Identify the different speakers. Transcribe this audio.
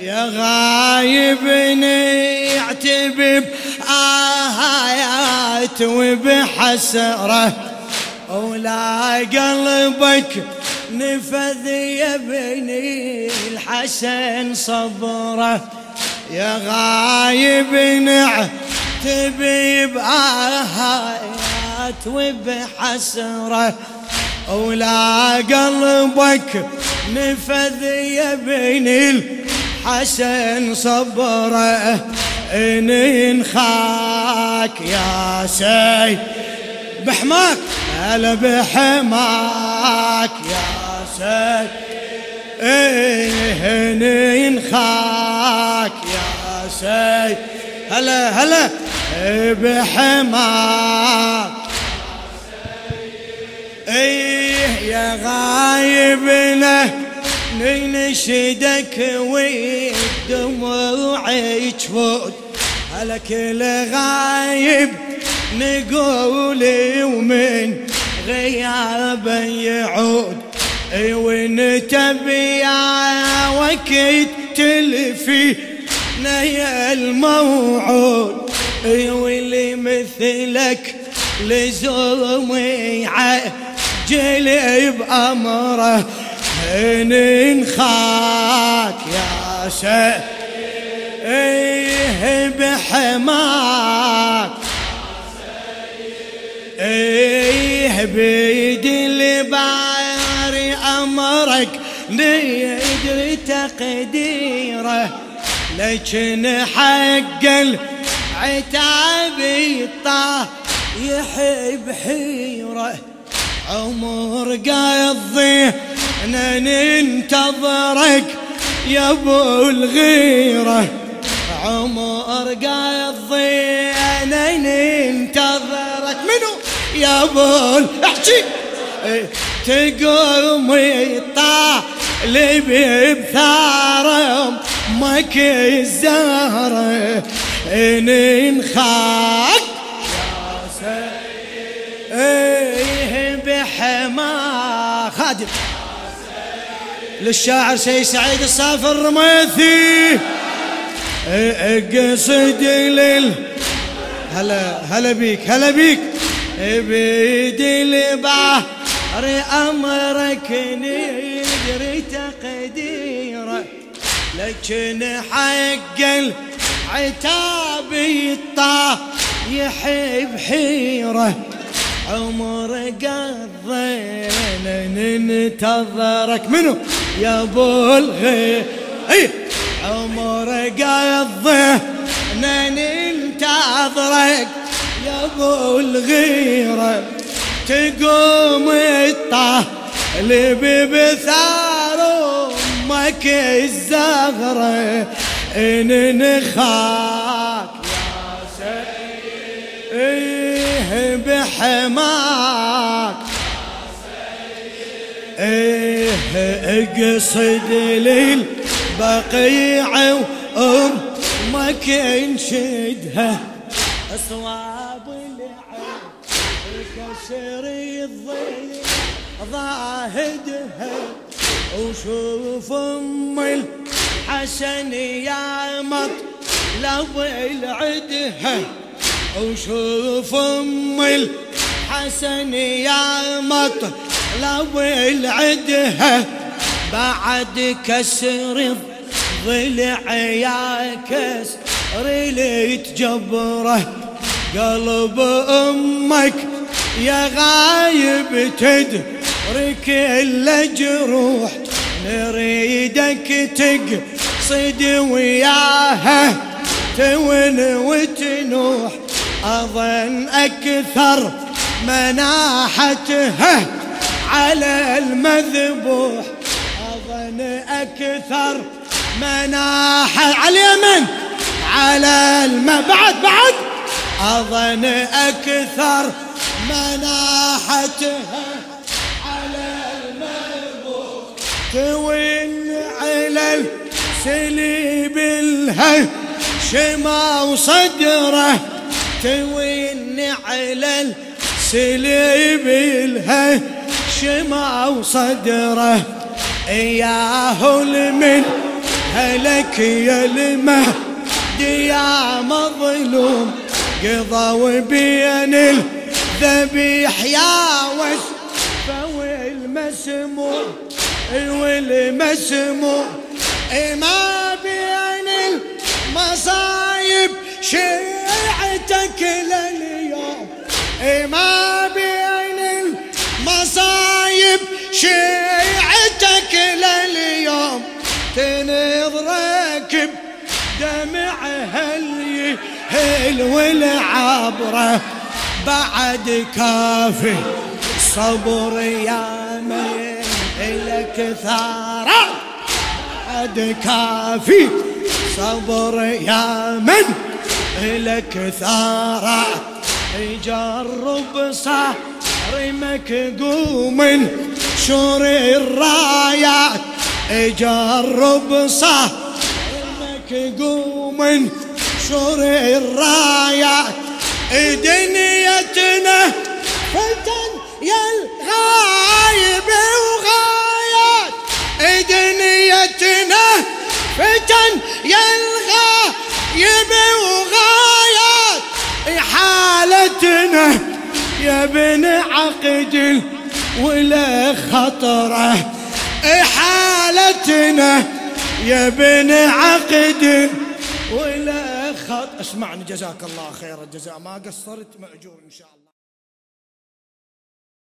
Speaker 1: يا غايب نعتب بآيات وبحسرة ولا قلبك نفذ يا بني الحسن صبرة. يا غايب نعتب بآيات وبحسرة ولا قلبك نفذ يا بني الحسن صبره ان خاك يا سي. بحماك هلا بحماك يا سي. إيه نخاك يا سي. هلا هلا بحماك. إيه يا غايبنا ننشدك والدموع تفوت هلا كل غايب نقول ومن غياب يعود. بيا وقت تلفي يا الموعود. واللي مثلك لزومي عجل بأمره. ان خاك يا سيد إيه بحماك. إيه بيدي الباري أمرك. ندري تقديره. لكن حق العتاب الطاه يحب حيره عمر قضي ننتظرك يا أبو الغيرة. عمر قضي ننتظرك. منو؟ يا أبو احكي. تقوم طالب بثار أمك الزهره ننخاك إيه بحما خادم. للشاعر سي سعيد الصافي الرميثي اقصد لل هلا هلا بيك هلا بيك. بيدي البحر امرك ندري تقديره لكن حق العتاب الطاه يحب حيرة. عمر قضينا ننتظرك. منو؟ يا ابو الغي. إي عمر قضينا ننتظرك يا ابو الغيرة تقوم الطالب بثار أمك الزغره إن نخاك يا سيد إيه بحماك إيه أقصد للبقيع وامك انشدها أصواب العين كسر الظل ضاهدها. وشوف أم الحسن يا مطلب العدها. وشوف أم الحسن يا مطلب العدها بعد كسر الضلع يا كسر اللي تجبره قلب أمك يا غايب تدرك إلا جروح. نريدك تقصد وياها تون وتنوح. أظن أكثر مناحتها على المذبوح. أظن أكثر مناحة على اليمن على الم بعد بعد. أظن أكثر مناحتها على المذبوح. توين على السليب الهشمة وصدره. توين على السليب الهشمة وصدره إياه المن هلك يا المهدي يا مظلوم قضوا بين الذبيح يا وش والمسموع والمسموع ما بين المصايب شيعتك شيعتك لليوم تنظرك بدمعها اليهل والعبرة. بعد كافي صبر يا من لك ثارة بعد كافي صبر يا من لك ثارة جرب صار مكقوم شور الرايات جرب صار مكقوم شور الرايات دنيتنا فتن يا الغايب وغايات دنيتنا فتن يا الغايب وغايات حالتنا يا ابن عقد ولا خطرة. حالتنا يا ابن عقد؟ ولا خط اسمعني جزاك الله خير الجزاء. ما قصرت مأجور إن شاء الله.